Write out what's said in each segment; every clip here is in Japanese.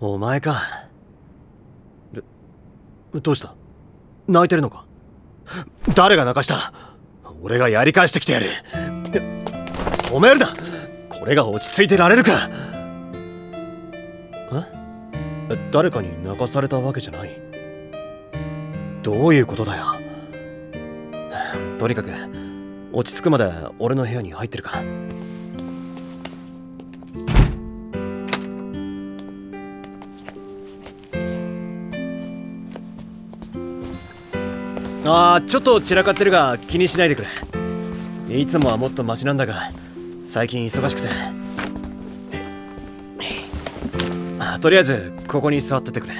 お前か。どどうした？泣いてるのか？誰が泣かした？俺がやり返してきてやる。止めるなこれが落ち着いてられるか！え？誰かに泣かされたわけじゃない？どういうことだよ？とにかく落ち着くまで俺の部屋に入ってるか。ああちょっと散らかってるが気にしないでくれ。いつもはもっとマシなんだが最近忙しくて。とりあえずここに座っててくれ。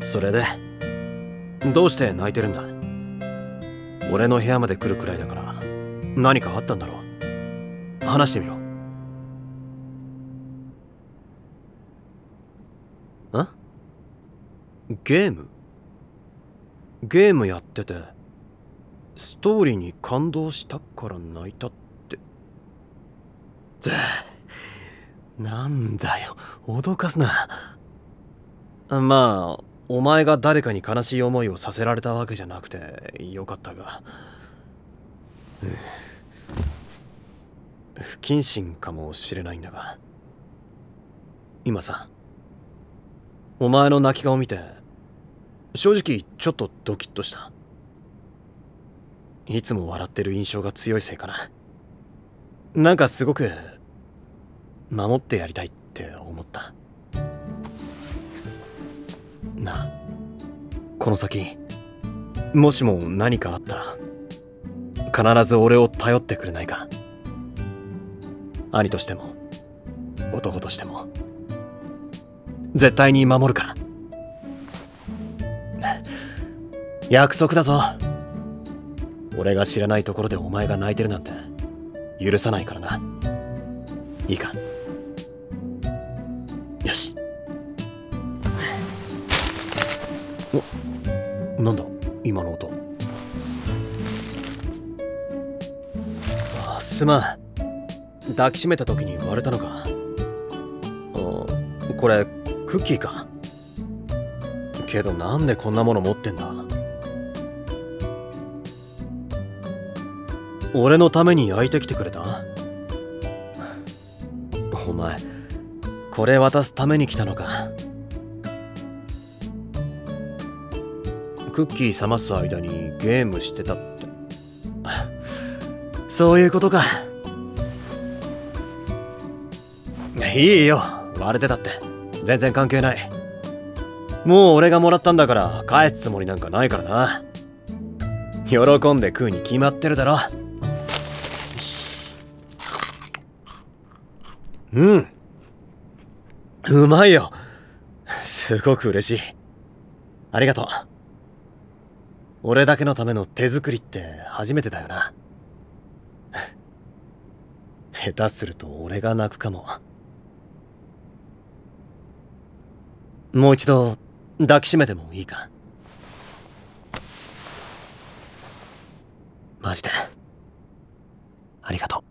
それでどうして泣いてるんだ？俺の部屋まで来るくらいだから何かあったんだろう？話してみろ。んゲーム？ゲームやっててストーリーに感動したから泣いたって。ぜなんだよ。脅かすな。まあお前が誰かに悲しい思いをさせられたわけじゃなくてよかったが。不謹慎かもしれないんだが。今さ。お前の泣き顔見て正直ちょっとドキッとした。いつも笑ってる印象が強いせいかな。なんかすごく守ってやりたいって思った。なあこの先もしも何かあったら必ず俺を頼ってくれないか。兄としても男としても。絶対に守るから。約束だぞ。俺が知らないところでお前が泣いてるなんて。許さないからな。いいか？よし。おなんだ？今の音。あすまん。抱きしめた時に割れたのか。あこれクッキーか。けどなんでこんなもの持ってんだ？俺のために焼いてきてくれた？お前これ渡すために来たのか？クッキー冷ます間にゲームしてたって。そういうことか。いいよ。割れてたって。全然関係ない。もう俺がもらったんだから返すつもりなんかないからな。喜んで食うに決まってるだろ。うん。うまいよ。すごく嬉しい。ありがとう。俺だけのための手作りって初めてだよな。下手すると俺が泣くかも。もう一度抱きしめてもいいか？マジで。ありがとう。